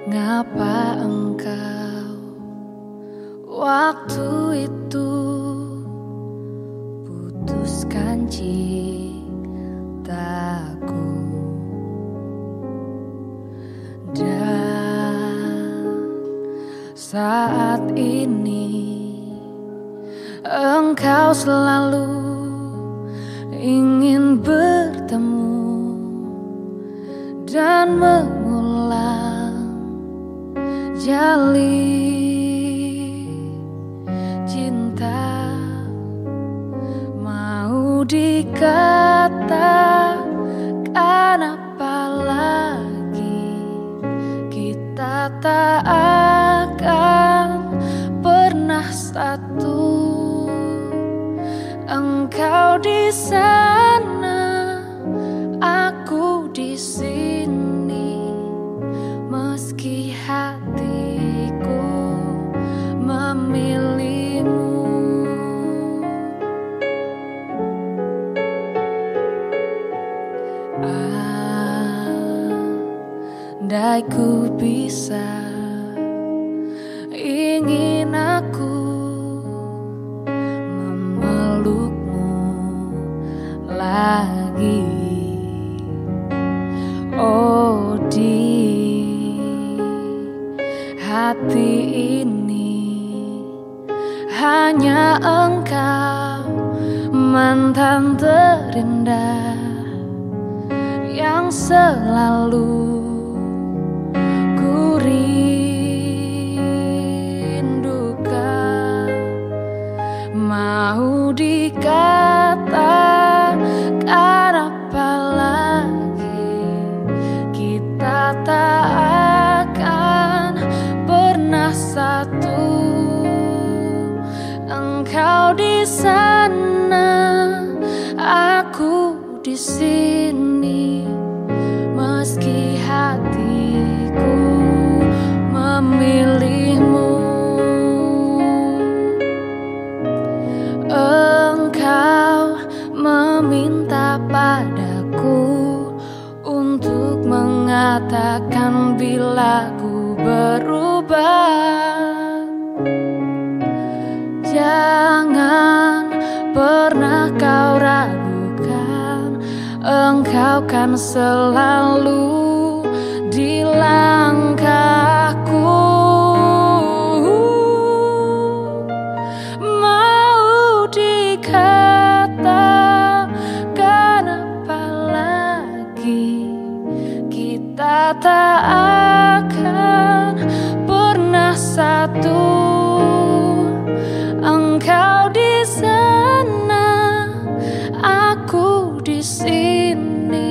Mengapa engkau waktu itu putuskan cintaku? Dan saat ini engkau selalu ingin bertemu dan jali cinta mau dikatakan apa lagi? Kita tak akan pernah satu. Engkau di sana Andai ku bisa Ingin aku Memelukmu lagi. Oh di hati ini Hanya engkau mantan terindah Yang selalu Mau dikatakan apa lagi Kita tak akan pernah satu. Engkau di sana Aku di sini Meski hatiku memilihmu meminta padaku untuk mengatakan bila ku berubah. Jangan pernah kau engkau kan selalu di langkahku. You see me.